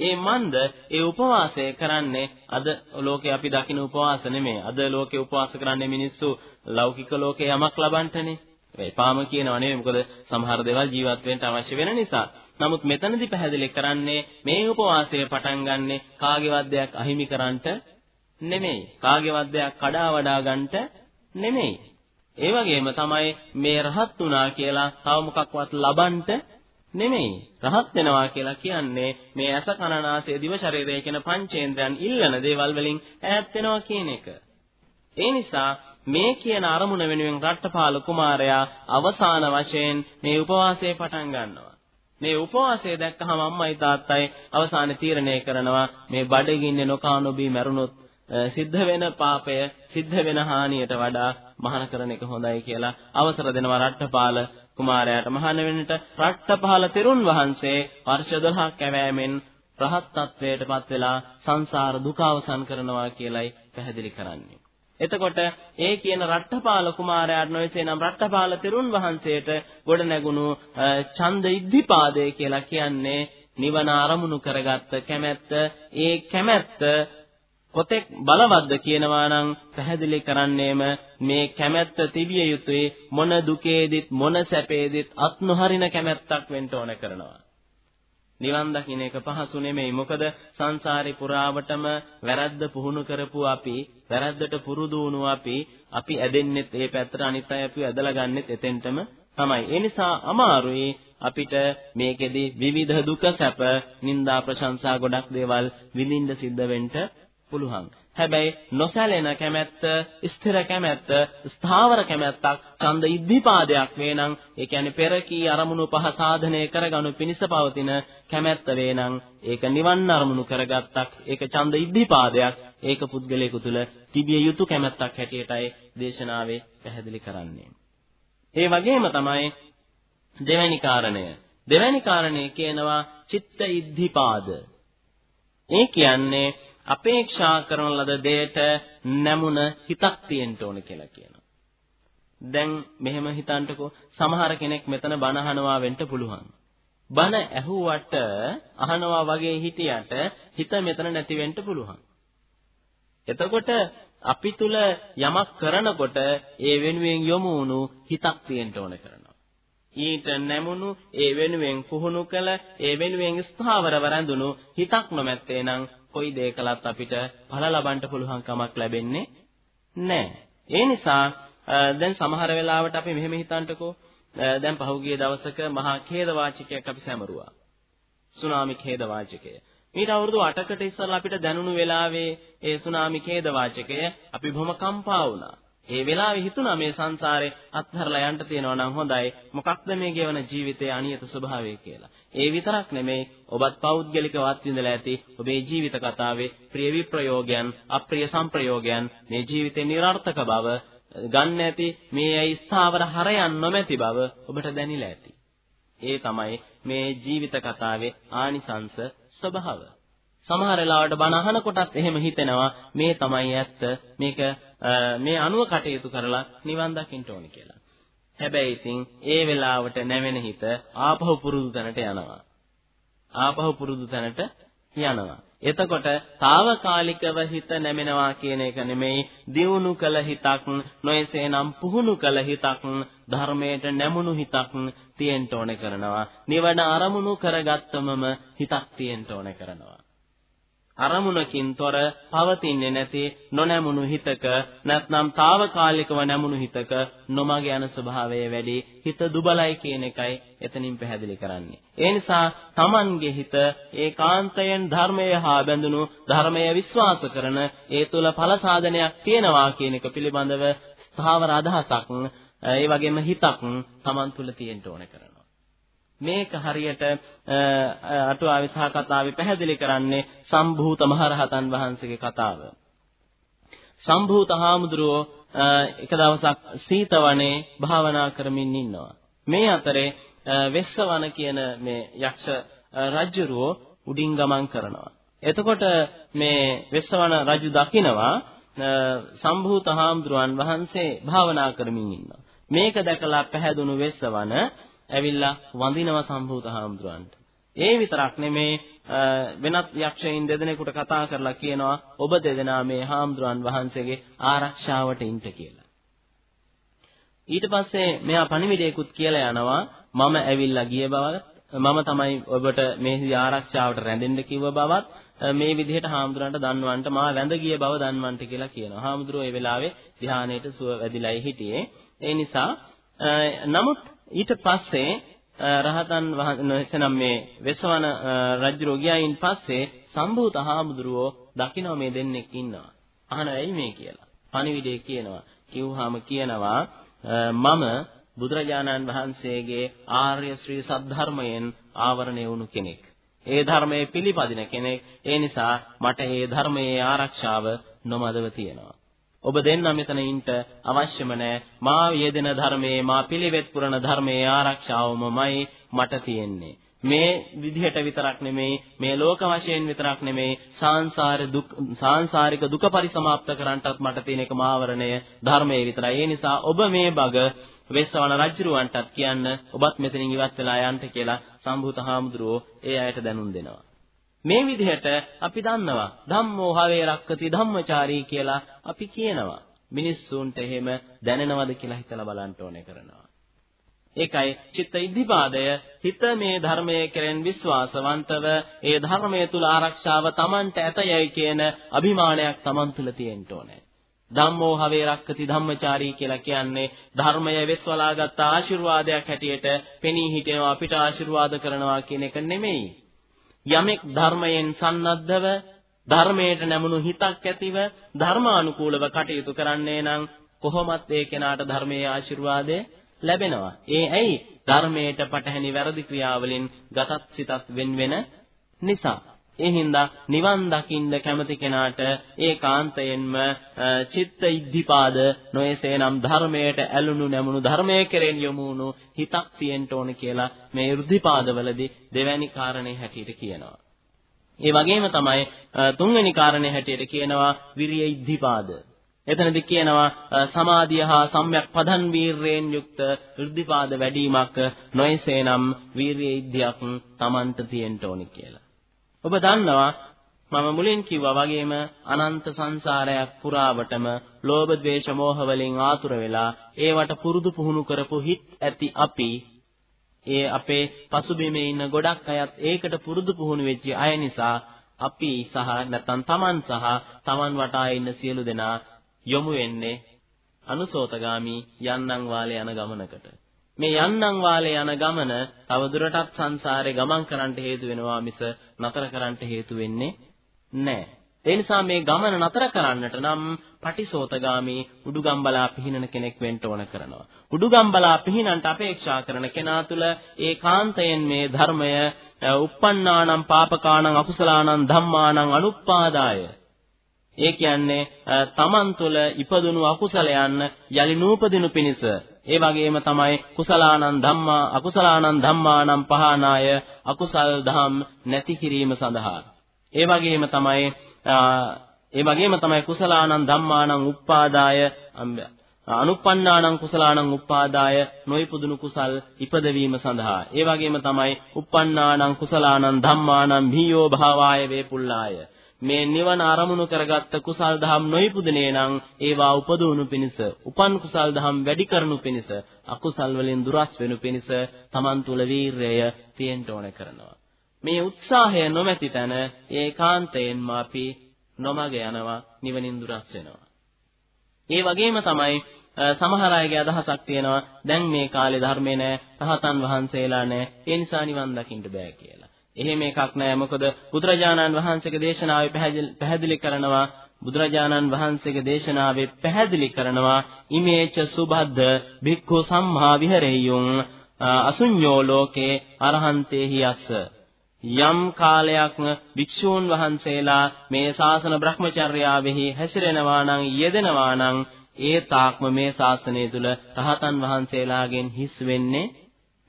ඒ මන්ද ඒ උපවාසය කරන්නේ අද ලෝකේ අපි දකින උපවාස නෙමෙයි. අද ලෝකේ උපවාස කරන්නේ මිනිස්සු ලෞකික ලෝකේ යමක් ලබන්නනේ. එපාම කියනව නෙවෙයි මොකද සමහර දේවල් ජීවත් වෙන්න අවශ්‍ය වෙන නිසා. නමුත් මෙතනදී පැහැදිලි කරන්නේ මේ උපවාසය පටන් ගන්නෙ කාගේවත් දෙයක් අහිමි කරන්නට නෙමෙයි. කාගේවත් දෙයක් කඩා වඩා ගන්නට නෙමෙයි. ඒ වගේම තමයි මේ රහත් වුණා කියලා තව මොකක්වත් ලබන්නට නෙමෙයි. රහත් වෙනවා කියලා කියන්නේ මේ ඇස කන නාසය දිව ශරීරය කියන පංචේන්ද්‍රයන් ඉල්ලන දේවල් වලින් ඈත් වෙනවා කියන එක. ඒ නිසා මේ කියන අරමුණ වෙනුවෙන් රට්ටපාල කුමාරයා අවසාන වශයෙන් මේ උපවාසය පටන් ගන්නවා. මේ උපවාසය දැක්කහම අම්මයි තාත්තයි අවසානයේ තීරණය කරනවා මේ බඩගින්නේ නොකානොබී මැරුණොත් සිද්ධ වෙන පාපය සිද්ධ වෙන හානියට වඩා මහාන කරන එක හොඳයි කියලා අවසර දෙනවා රට්ටපාල කුමාරයාට මහාන වෙන්නට රට්ටපාල තෙරුන් වහන්සේ වර්ෂ 12ක් කැවෑමෙන් රහත් ත්වයටපත් වෙලා සංසාර දුක අවසන් කරනවා කියලයි පැහැදිලි කරන්නේ. එතකොට ඒ කියන රට්ටපාල කුමාරයාට නොයසේ නම් රට්ටපාල තෙරුන් වහන්සේට ගොඩ නැගුණු ඡන්ද ඉද්ධිපාදය කියලා කියන්නේ නිවන අරමුණු කරගත්ත කැමැත්ත ඒ කැමැත්ත කොතෙක් බලවත්ද කියනවා නම් පැහැදිලි කරන්නේම මේ කැමැත්ත තිබිය යුතුයි මොන දුකේදිත් මොන සැපේදිත් අත් නොහරින කැමැත්තක් වෙන්න ඕන කරනවා. නිවන් දකින්න එක පහසු නෙමෙයි. මොකද සංසාරේ පුරාවටම වැරද්ද පුහුණු කරපු අපි, වැරද්දට පුරුදු වුණු අපි, අපි ඇදෙන්නෙත් ඒ පැත්තට අනිත් අය අපිව ඇදලා ගන්නෙත් එතෙන්ටම තමයි. ඒ නිසා අමාරුයි අපිට මේකෙදි විවිධ දුක සැප, නිന്ദා ප්‍රශංසා ගොඩක් දේවල් විඳින්න සිද්ධ වෙන්න පුළුවන්. හැබැයි නොසැලෙන කැමැත්ත, ස්ථිර කැමැත්ත, ස්ථාවර කැමැත්තක්, ඡන්ද ඉද්ධිපාදයක් වේනම්, ඒ කියන්නේ පෙර කී අරමුණු පහ සාධනය කරගනු පිණිස පවතින කැමැත්ත වේනම්, ඒක නිවන් අරමුණු කරගත්තක්, ඒක ඡන්ද ඉද්ධිපාදයක්, ඒක පුද්ගලයෙකු තුල තිබිය යුතු කැමැත්තක් හැටියටයි දේශනාවේ පැහැදිලි කරන්නේ. ඒ වගේම තමයි දෙවැනි කාරණය. දෙවැනි කාරණේ කියනවා චිත්ත ඉද්ධිපාද. ඒ කියන්නේ අපේක්ෂා කරන ලද දෙයට නැමුණ හිතක් තියෙන්න ඕන කියලා කියනවා. දැන් මෙහෙම හිතන්නකෝ සමහර කෙනෙක් මෙතන බණ අහනවා වෙන්න පුළුවන්. බණ ඇහුවට අහනවා වගේ හිටියට හිත මෙතන නැති වෙන්න පුළුවන්. එතකොට අපි තුල යමක් කරනකොට ඒ වෙනුවෙන් යොමු වුණු හිතක් තියෙන්න ඕන කරනවා. ඊට නැමුණු ඒ වෙනුවෙන් පුහුණු කළ ඒ වෙනුවෙන් ස්ථාවරව රැඳුණු හිතක් නොමැත්තේ නම් කොයි දේ කළත් අපිට ඵල ලබන්න පුළුවන් කමක් ලැබෙන්නේ නැහැ. ඒ නිසා දැන් සමහර වෙලාවට අපි මෙහෙම හිතන්නකෝ දැන් පහුගිය දවසක මහා ඛේද වාචකයක් අපි සැමරුවා. සුනාමි ඛේද වාචකය. ඊට අවුරුදු 8කට ඉස්සෙල්ලා අපිට දැනුණු වෙලාවේ ඒ සුනාමි ඛේද වාචකය අපි බොහොම කම්පා වුණා. ඒ වෙලාවේ හිතුණා මේ සංසාරේ අත්හැරලා යන්න තියෙනවා නම් හොඳයි. මොකක්ද මේ ගෙවන ජීවිතයේ අනියත ස්වභාවය කියලා. ඒ විතරක් නෙමෙයි ඔබත් පෞද්ගලිකව අත්විඳලා ඇති ඔබේ ජීවිත කතාවේ ප්‍රිය විප්‍රයෝගයන්, අප්‍රිය සංප්‍රයෝගයන්, මේ ජීවිතේ નિરර්ථක බව ගන්න ඇති මේ ඇයි ස්ථාවර හරයන් නොමැති බව ඔබට දැනිලා ඇති. ඒ තමයි මේ ජීවිත කතාවේ ආනිසංස ස්වභාව. සමහර වෙලාවට බණ අහනකොටත් එහෙම හිතෙනවා මේ තමයි ඇත්ත මේක මේ අනුව කටයුතු කරලා නිවන් දකින්න ඕනේ කියලා. හැබැයි ඉතින් ඒ වෙලාවට නැවෙන හිත ආපහු පුරුදු තැනට යනවා. ආපහු පුරුදු තැනට යනවා. එතකොට తాවකාලිකව හිත නැමෙනවා කියන එක නෙමෙයි දියුණු කළ හිතක් නොයසේනම් පුහුණු කළ හිතක් ධර්මයට නැමුණු හිතක් තියෙන්න ඕනේ කරනවා නිවන අරමුණු කරගත්තමම හිතක් තියෙන්න ඕනේ කරනවා අරමුණකින් තොර පවතින්නේ නැති නොනැමුණු හිතක නැත්නම් తాවකාලිකව නැමුණු හිතක නොමග යන ස්වභාවය වැඩි හිත දුබලයි කියන එකයි එතනින් පැහැදිලි කරන්නේ. ඒ නිසා Tamange හිත ඒකාන්තයෙන් ධර්මය හා බැඳුණු ධර්මය විශ්වාස කරන ඒ තුල ඵල සාධනයක් තියෙනවා කියන එක පිළිබඳව ස්ථාවර අදහසක් ඒ වගේම හිතක් Taman තුල තියෙන්න ඕන කරනවා. මේක හරියට අටුවාවේ සහ කතාවේ පැහැදිලි කරන්නේ සම්භූත මහරහතන් වහන්සේගේ කතාව. සම්භූත හාමුදුරුවෝ එක දවසක් සීතවනේ භාවනා කරමින් ඉන්නවා. මේ අතරේ වෙස්සවන කියන මේ යක්ෂ රජුරෝ උඩින් ගමන් කරනවා. එතකොට මේ වෙස්සවන රජු දකිනවා සම්භූත හාමුදුරුවන් වහන්සේ භාවනා කරමින් ඉන්නවා. මේක දැකලා පැහැදුණු වෙස්සවන ඇවිල්ලා වඳිනවා සම්භූත හාමුදුරන්ට. ඒ විතරක් නෙමේ වෙනත් යක්ෂයින් දෙදෙනෙකුට කතා කරලා කියනවා ඔබ දෙදෙනා මේ හාමුදුරන් වහන්සේගේ ආරක්ෂාවට ඉන්න කියලා. ඊට පස්සේ මෙයා පණිවිඩයකුත් කියලා යනවා මම ඇවිල්ලා ගිය බවත් මම තමයි ඔබට මේ ආරක්ෂාවට රැඳෙන්න කිව්ව බවත් මේ විදිහට හාමුදුරන්ට දන්වන්නට මා වැඳ ගිය බව දන්වන්නට කියලා කියනවා. හාමුදුරුවෝ ඒ වෙලාවේ ධ්‍යානයට සුව වැදිලායි හිටියේ. ඒ නිසා නමුත් ඊට පස්සේ රහතන් වහන්සේ මේ වෙසවන රජු ගියායින් පස්සේ සම්භූත හාමුදුරුවෝ දකින්න මේ දෙන්නෙක් ඉන්නවා. අහන ඇයි මේ කියලා. පණිවිඩය කියනවා. කිව්වහම කියනවා මම බුදුරජාණන් වහන්සේගේ ආර්ය ශ්‍රී සද්ධර්මයෙන් ආවරණය වුණු කෙනෙක්. ඒ ධර්මයේ පිළිපදින කෙනෙක්. ඒ නිසා මට ඒ ධර්මයේ ආරක්ෂාව නොමදව තියෙනවා. ඔබ දෙන්න මෙතන ඉන්න අවශ්‍යම නැහැ. මා යෙදෙන ධර්මයේ මා පිළිවෙත් පුරන ධර්මයේ ආරක්ෂාවමයි මට තියෙන්නේ. මේ විදිහට විතරක් නෙමෙයි මේ ලෝක වශයෙන් විතරක් නෙමෙයි සාංශාර දුක් සාංශාරික දුක පරිසමාප්ත කරන්නටත් මට තියෙන එකම ආවරණය ධර්මයේ විතරයි. ඒ නිසා ඔබ මේ බග වෙස්සවන රජුරවන්ටත් කියන්න ඔබත් මෙතනින් ඉවත් වෙලා යන්න කියලා සම්භූත හාමුදුරුවෝ ඒ අයට දැනුම් දෙනවා. මේ විදිහට අපි දන්නවා ධම්මෝ හවේ රක්කති ධම්මචාරී කියලා අපි කියනවා. මිනිස්සුන්ට එහෙම දැනෙනවද කියලා හිතලා බලන්න ඕනේ කරනවා. ඒකයි චිත්ත ඉද්ධිපාදය හිත මේ ධර්මයේ කෙරෙන් විශ්වාසවන්තව ඒ ධර්මයේ තුල ආරක්ෂාව Tamanට ඇතයයි කියන අභිමානයක් Taman තුල තියෙන්න ඕනේ. ධම්මෝ හවේ රක්කති ධම්මචාරී කියලා කියන්නේ ධර්මය වෙස්වලාගත් ආශිර්වාදයක් හැටියට පෙනී හිටිනවා අපිට ආශිර්වාද කරනවා කියන එක නෙමෙයි. යමෙක් ධර්මයෙන් සන්නද්ධව ධර්මයට නැමුණු හිතක් ඇතිව ධර්මානුකූලව කටයුතු කරන්නේ නම් කොහොමත් ඒ කෙනාට ධර්මයේ ආශිර්වාදය ලැබෙනවා. ඒ ඇයි ධර්මයට පටහැනි වැරදි ක්‍රියාවලින් ගතත් සිතත් වෙන වෙන නිසා. ඒ හින්දා නිවන් දකින්න කැමති කෙනාට ඒකාන්තයෙන්ම චිත්ත ඉද්ධිපාද නොයසේනම් ධර්මයට ඇලුණු නැමුණු ධර්මයේ කෙරෙන් යොමු වුණු හිතක් තියෙන්න ඕන කියලා මේ ඉද්ධිපාදවලදී දෙවැනි කාරණේ හැටියට කියනවා. ඒ වගේම තමයි තුන්වෙනි කාරණේ හැටියට කියනවා විරිය ඉද්ධිපාද. එතනදී කියනවා සමාධිය හා සම්‍යක් පදන් වීරයෙන් යුක්ත ඉද්ධිපාද වැඩිමක් නොයසේනම් වීරිය ඉද්ධියක් Tamanට තියෙන්න ඕනි කියලා. ඔබ දන්නවා මම මුලින් කිව්වා වගේම අනන්ත සංසාරයක් පුරාවටම ලෝභ ද්වේෂ මෝහ වලින් ආතුර වෙලා ඒවට පුරුදු පුහුණු කරපු හිත් ඇති අපි ඒ අපේ පසුබිමේ ඉන්න ගොඩක් අයත් ඒකට පුරුදු පුහුණු වෙච්ච අය නිසා අපි සහ නැත්නම් Taman සහ Taman වටා ඉන්න සියලු දෙනා යොමු වෙන්නේ අනුසෝතගාමි යන්නම් වාලේ යන ගමනකට. මේ යන්නම් වාලේ යන ගමන තවදුරටත් සංසාරේ ගමන් කරන්නට හේතු වෙනවා මිස නතර කරන්නට හේතු වෙන්නේ නැහැ. ඒ නිසා මේ ගමන නතර කරන්නට නම් පටිසෝතගාමි උඩුගම්බලා පිහිනන කෙනෙක් වෙන්න ඕන කරනවා. උඩුගම්බලා පිහිනන්ට අපේක්ෂා කරන කෙනා තුළ ඒකාන්තයෙන් මේ ධර්මය uppannānaṁ pāpakānaṁ akusalaanaṁ dhammānaṁ anuppādāya ඒ කියන්නේ තමන් තුළ ඉපදුණු අකුසලයන් යලි නූපදිනු පිණිස ඒ වගේම තමයි කුසලානං ධම්මා අකුසලානං ධම්මානං පහනාය අකුසල් දහම් නැති කිරීම සඳහා. ඒ වගේම තමයි ඒ වගේම තමයි කුසලානං ධම්මානං උප්පාදාය අනුප්පන්නානං කුසලානං උප්පාදාය නොයිපුදුණු කුසල් ඉපදවීම සඳහා. ඒ වගේම තමයි උප්පන්නානං කුසලානං ධම්මානං භීයෝ භාවාය වේපුල්ලාය මේ නිවන අරමුණු කරගත්ත කුසල් දහම් නොයිපුදුනේ නම් ඒවා උපදවනු පිණිස උපන් කුසල් දහම් වැඩි කරනු පිණිස අකුසල් වලින් දුරස් වෙනු පිණිස Taman තුල වීරය තියෙන්න ඕන කරනවා. මේ උත්සාහය නොමැති තැන ඒකාන්තයෙන්ම අපි නොමග යනවා නිවනින් දුරස් වෙනවා. ඒ වගේම තමයි සමහර අයගේ අදහසක් තියෙනවා දැන් මේ කාලේ ධර්මේ නැහැ රහතන් වහන්සේලා නැහැ ඒ නිසා නිවන් දකින්න බෑ කියලා. එහෙම එකක් නෑ මොකද බුදුරජාණන් වහන්සේගේ දේශනාවේ පැහැදිලි කරනවා බුදුරජාණන් වහන්සේගේ දේශනාවේ පැහැදිලි කරනවා ඉමේච සුබද්ද භික්ඛු සම්මා විහෙරෙය්‍යුං අසුඤ්ඤෝ ලෝකේ අරහන්තේහි අස්ස යම් කාලයක් භික්ෂූන් වහන්සේලා මේ ශාසන බ්‍රහ්මචර්යාවෙහි හැසිරෙනවා නම් යෙදෙනවා නම් ඒ තාක්ම මේ ශාසනය තුල රහතන් වහන්සේලාගෙන් හිස් වෙන්නේ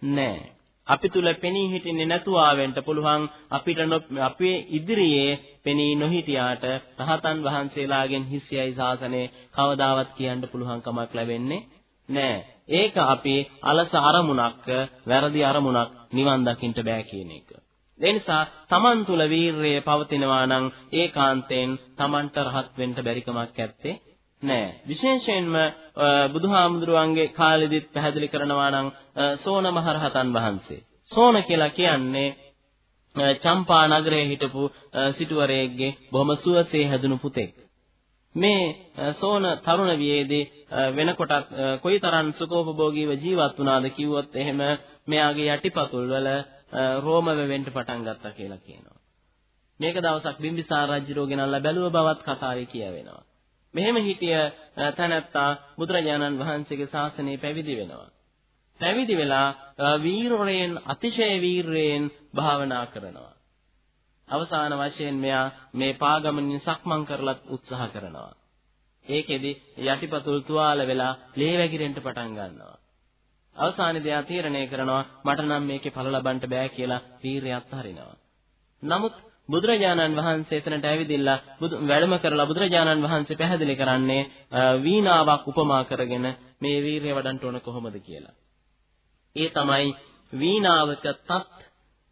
නැහැ. අපි තුල පෙනී හිටින්නේ නැතුව ආවෙන්න පුළුවන් අපිට අපේ ඉදිරියේ පෙනී නොහිටියාට රහතන් වහන්සේලාගෙන් හිස්යයි ශාසනය කවදාවත් කියන්න පුළුවන් කමක් ලැබෙන්නේ නෑ. ඒක අපි අලස අරමුණක්, වැරදි අරමුණක් නිවන් දකින්න බෑ කියන එක. ඒ නිසා Taman තුල වීරය පවතිනවා නම් ඒකාන්තයෙන් Tamanට රහත් වෙන්න බැරි කමක් නැත්තේ නෑ විශේෂයෙන්ම බුදුහාමුදුරුවන්ගේ කාලෙදිත් පැහැදිලි කරනවා නම් සෝන මහරහතන් වහන්සේ සෝන කියලා කියන්නේ චම්පා නගරයේ හිටපු සිටුවරයෙක්ගේ බොහොම සුවසේ හැදුණු පුතෙක් මේ සෝන තරුණ වියේදී වෙනකොටත් කොයිතරම් සුඛෝපභෝගීව ජීවත් වුණාද කිව්වොත් එහෙම මෙයාගේ යටිපතුල් වල රෝම වෙවෙන්න පටන් ගත්තා කියලා කියනවා. මේක දවසක් බිම්බිසාර රජුරෝ ගෙනල්ලා බැලුව බවත් කතාවේ කියවෙනවා. මෙහෙම හිටිය තැනැත්තා බුදුරජාණන් වහන්සේගේ ශාසනය පැවිදි වෙනවා. පැවිදි වෙලා වීරයෙන් අතිශය වීරයෙන් භාවනා කරනවා. අවසාන වශයෙන් මෙයා මේ පාගමනින් සක්මන් කරලත් උත්සාහ කරනවා. ඒකෙදි යටිපතුල් තුවාල වෙලා ලේ වැగిරෙන්න පටන් ගන්නවා. අවසානයේදී ආ තීරණය කරනවා මට නම් මේකේ ඵල ලබන්න බෑ කියලා වීරය අත්හරිනවා. නමුත් බුදුරජාණන් වහන්සේ එතනට ඇවිදිලා වැඩම කරලා බුදුරජාණන් වහන්සේ පැහැදිලි කරන්නේ වීණාවක් උපමා කරගෙන මේ වීරිය වඩන්න ඕන කොහොමද කියලා. ඒ තමයි වීණාවක තත්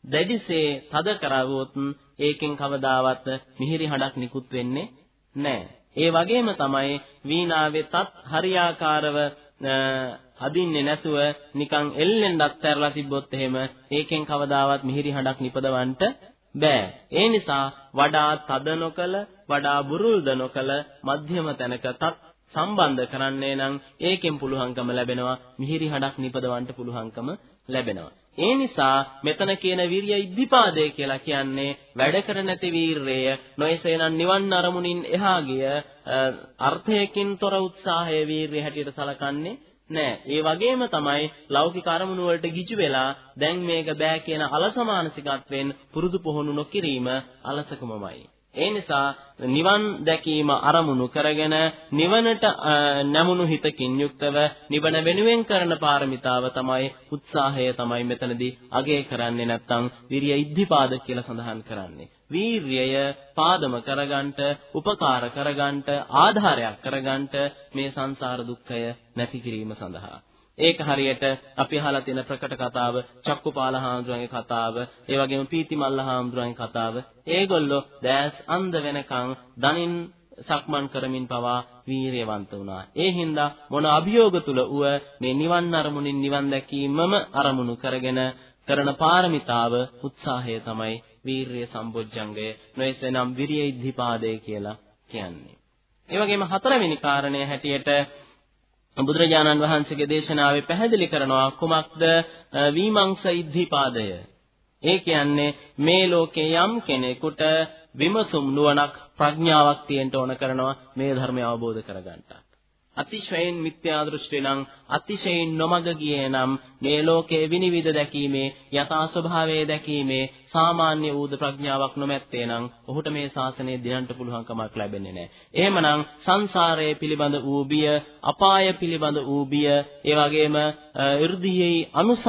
දැඩිසේ තද කරවුවොත් ඒකෙන් කවදාවත් මිහිරි හඬක් නිකුත් වෙන්නේ නැහැ. ඒ වගේම තමයි වීණාවේ තත් හරියාකාරව අදින්නේ නැතුව නිකන් එල්ලෙන්නත් ඇරලා තිබ්බොත් එහෙම ඒකෙන් කවදාවත් මිහිරි හඬක් නිපදවන්න බෑ. ඒ නිසා වඩා තද නොකල, වඩා බුරුල්ද නොකල මධ්‍යම තැනක තත් සම්බන්ධ කරන්නේ නම් ඒකෙන් පුළුවන්කම ලැබෙනවා මිහිරි හඬක් නිපදවන්න පුළුවන්කම ලැබෙනවා. ඒ නිසා මෙතන කියන විරිය ඉද්ධිපාදය කියලා කියන්නේ වැඩ කර නැති වීරය නොයසේනම් නිවන් අරමුණින් එහා ගිය අර්ථයකින් තොර උත්සාහය වීරිය හැටියට සලකන්නේ නෑ. ඒ වගේම තමයි ලෞකික අරමුණු වලට ගිජු වෙලා දැන් මේක බෑ කියන අලස මානසිකත්වෙන් පුරුදු පුහුණු නොකිරීම අලසකමමයි. ඒ නිසා නිවන් දැකීම අරමුණු කරගෙන නිවනට නැමුණු හිතකින් යුක්තව නිවන වෙනුවෙන් කරන පාරමිතාව තමයි උත්සාහය තමයි මෙතනදී අගය කරන්නේ නැත්නම් විරිය ඉද්ධිපාද කියලා සඳහන් කරන්නේ. වීර්යය පාදම කරගන්නට, උපකාර කරගන්නට, ආධාරයක් කරගන්නට මේ සංසාර දුක්ඛය නැති කිරීම සඳහා ඒක හරියට අපි අහලා තියෙන ප්‍රකට කතාව චක්කුපාල හාමුදුරන්ගේ කතාව ඒ වගේම පීතිමල්ල හාමුදුරන්ගේ කතාව ඒගොල්ලෝ දැස් අන්ධ වෙනකන් දනින් සක්මන් කරමින් පවා වීරියවන්ත වුණා. ඒ හින්දා මොන අභියෝග තුල උව මේ නිවන් අරමුණින් නිවන් දැකීමම අරමුණු කරගෙන කරන පාරමිතාව උත්සාහය තමයි වීරිය සම්බොජ්ජංගය නොයසනම් විරිය ඉද්ධිපාදේ කියලා කියන්නේ. ඒ වගේම හතරවෙනි කාරණය හැටියට බුදුරජාණන් වහන්සේගේ දේශනාවේ පැහැදිලි කරනවා කුමක්ද විමංශ ඉද්ධිපාදය. ඒ කියන්නේ මේ ලෝකේ යම් කෙනෙකුට විමසුම් නුවණක් ප්‍රඥාවක් තියෙන්න ඕන කරනවා මේ ධර්මය අවබෝධ කරගන්නට. අතිශයින් මිත්‍යා දෘෂ්ටි නම් අතිශයින් නොමග ගියේ නම් මේ ලෝකයේ විනිවිද දැකීමේ යථා ස්වභාවය දැකීමේ සාමාන්‍ය වූද ප්‍රඥාවක් නොමැත්තේ නම් ඔහුට මේ ශාසනය දිනන්න පුළුවන් කමක් ලැබෙන්නේ නැහැ. එහෙමනම් සංසාරයේ පිළිබඳ වූ බිය, අපාය පිළිබඳ වූ බිය, ඒ වගේම 이르දියේ අනුසස්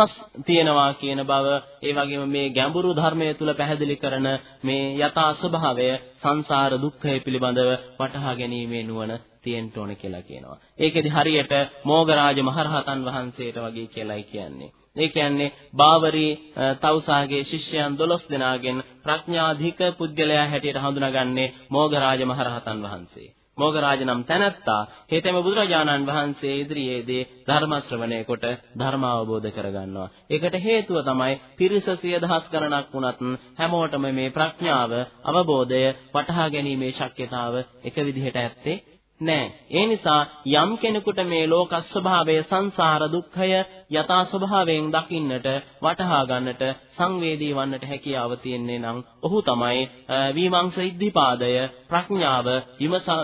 තියෙනවා කියන බව, ඒ වගේම මේ ගැඹුරු ධර්මයේ තුල පැහැදිලි කරන මේ යථා ස්වභාවය සංසාර දුක්ඛය පිළිබඳව වටහා ගැනීමේ නුවණ තියෙන්න ඕන කියලා කියනවා. ඒකෙදි හරියට මෝගරාජ මහරහතන් වහන්සේට වගේ කියලායි කියන්නේ. ඒ කියන්නේ බාවරී තවුසාගේ ශිෂ්‍යයන් 12 දෙනාගෙන් ප්‍රඥාධික පුද්ගලයා හැටියට හඳුනාගන්නේ මෝගරාජ මහරහතන් වහන්සේ. මෝගරාජ නම් තැනැත්තා හේතෙම බුදුරජාණන් වහන්සේ ඉදිරියේදී ධර්ම ශ්‍රවණය කොට ධර්ම අවබෝධ කරගන්නවා. ඒකට හේතුව තමයි පිරිස සිය දහස් ගණනක් වුණත් හැමෝටම මේ ප්‍රඥාව අවබෝධය වටහා ගැනීමේ ශක්්‍යතාව එක විදිහට ඇත්තේ නෑ. ඒ නිසා යම් කෙනෙකුට මේ ලෝක ස්වභාවය සංසාර දුක්ඛය යථා ස්වභාවයෙන් දකින්නට වටහා ගන්නට සංවේදී වන්නට හැකියාව තියෙන්නේ නම් ඔහු තමයි විමංශ ඉද්ධිපාදය ප්‍රඥාව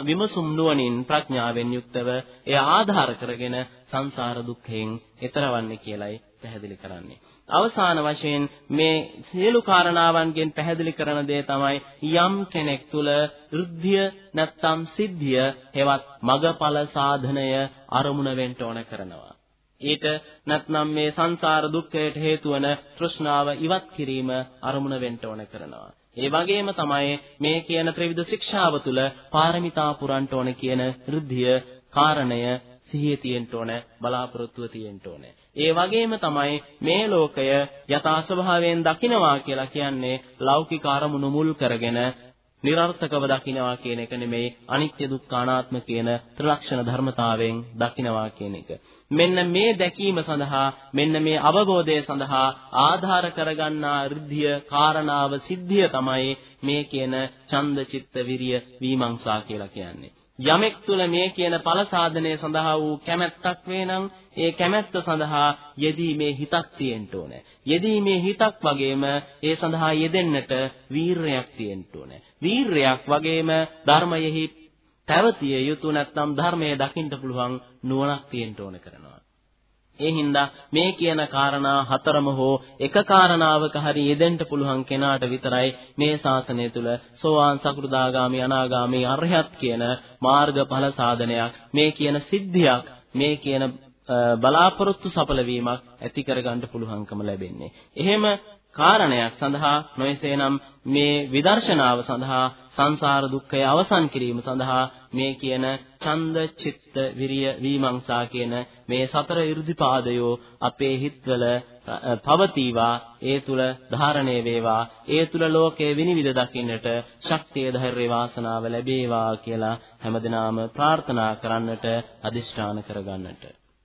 විමසුම් නුවණින් ප්‍රඥාවෙන් යුක්තව එය ආධාර කරගෙන සංසාර දුක්ඛයෙන් එතරවන්නේ කියලයි පැහැදිලි කරන්නේ. අවසාන වශයෙන් මේ සියලු කාරණාවන්ගෙන් පැහැදිලි කරන දේ තමයි යම් කෙනෙක් තුල ඍද්ධිය නැත්තම් සිද්ධිය හෙවත් මගඵල සාධනය අරමුණ වෙන්න ඕන කරනවා. ඊට නැත්නම් මේ සංසාර දුක්ඛයට හේතු වන තෘෂ්ණාව ඉවත් කිරීම අරමුණ වෙන්න ඕන කරනවා. ඒ වගේම තමයි මේ කියන ත්‍රිවිධ ශික්ෂාව තුළ පාරමිතා පුරන්ට ඕන කියන ඍද්ධිය කාරණය සිහිය තියෙන්න ඕන බලාපොරොත්තුව තියෙන්න ඕනේ. ඒ වගේම තමයි මේ ලෝකය යථා ස්වභාවයෙන් දකිනවා කියලා කියන්නේ ලෞකික අරමුණු මුල් කරගෙන નિરර්ථකව දකිනවා කියන එක නෙමෙයි අනිත්‍ය දුක්ඛ අනාත්ම කියන ත්‍රිලක්ෂණ ධර්මතාවයෙන් දකිනවා කියන එක. මෙන්න මේ දැකීම සඳහා මෙන්න මේ අවබෝධය සඳහා ආධාර කරගන්නා ඍද්ධිය කාරණාව සිද්ධිය තමයි මේ කියන ඡන්ද චිත්ත විරිය විමංශා කියලා කියන්නේ. යමෙක් තුල මේ කියන ඵල සාධනය සඳහා වූ කැමැත්තක් වේනම් ඒ කැමැත්ත සඳහා යෙදීමේ හිතක් තියෙන්න ඕනේ. යෙදීමේ හිතක් වගේම ඒ සඳහා යෙදෙන්නට වීරයක් තියෙන්න ඕනේ. වීරයක් වගේම ධර්මයෙහි පැවතිය යුතු නැත්නම් ධර්මයේ දකින්න පුළුවන් නුවණක් තියෙන්න ඕන කරනවා. ඒ හින්දා මේ කියන කාරණා හතරම හෝ එක කාරණාවක හරි යෙදෙන්න පුළුවන් කෙනාට විතරයි මේ ශාසනය තුල සෝවාන් සකෘදාගාමි අනාගාමි අරහත් කියන මාර්ගඵල සාධනයක් මේ කියන සිද්ධියක් මේ කියන බලාපොරොත්තු සඵල වීමක් ඇති කරගන්න පුළුවන්කම ලැබෙන්නේ. එහෙම කාරණයක් සඳහා නොයසේනම් මේ විදර්ශනාව සඳහා සංසාර දුක්ඛය අවසන් කිරීම සඳහා මේ කියන ඡන්ද චිත්ත විරිය විමංශා කියන මේ සතර 이르දිපාදයෝ අපේ හිත්වල පවතිවා. ඒ තුල ධාරණය වේවා. ඒ තුල ලෝකයේ විනිවිද දකින්නට ශක්තිය ධෛර්ය වාසනාව ලැබේවා කියලා හැමදිනාම ප්‍රාර්ථනා කරන්නට අදිෂ්ඨාන කරගන්නට.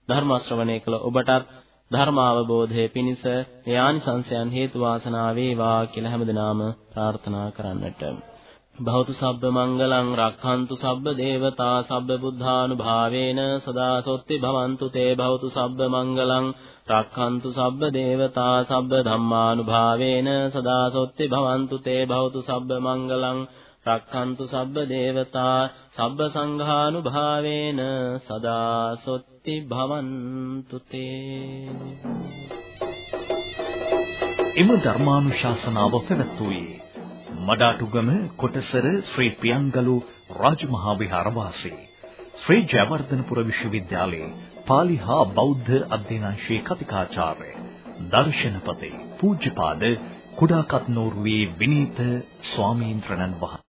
ධර්ම ශ්‍රවණය කළ ඔබටත් ධර්ම අවබෝධය පිණිස මේ ආනිසංසයන් හේතු වාසනා වේවා කියලා හැමදෙනාම ප්‍රාර්ථනා කරන්නට. භවතු සබ්බ මංගලං රක්ඛන්තු සබ්බ දේවතා සබ්බ බුද්ධානුභාවේන සදා සොත්ති භවන්තු තේ භවතු සබ්බ මංගලං රක්ඛන්තු සබ්බ දේවතා සබ්බ ධම්මානුභාවේන සදා සොත්ති භවන්තු තේ භවතු සබ්බ මංගලං රක්ඛන්තු සබ්බ දේවතා සබ්බ සංඝානුභාවේන සදා සොත්ති භවන්තු තේ. එම ධර්මානුශාසනාව පැවැත්වුවේ මඩාටුගම කොටසර ශ්‍රී පියංගලු රාජමහා විහාරවාසී ශ්‍රී ජයවර්ධනපුර විශ්වවිද්‍යාලයේ පාලි හා බෞද්ධ අධ්‍යනාංශයේ කතිකාචාර්ය දර්ශනපති පූජ්‍යපාද කුඩාකත්නෝරුවේ විනීත ස්වාමීන් වහන්සේ.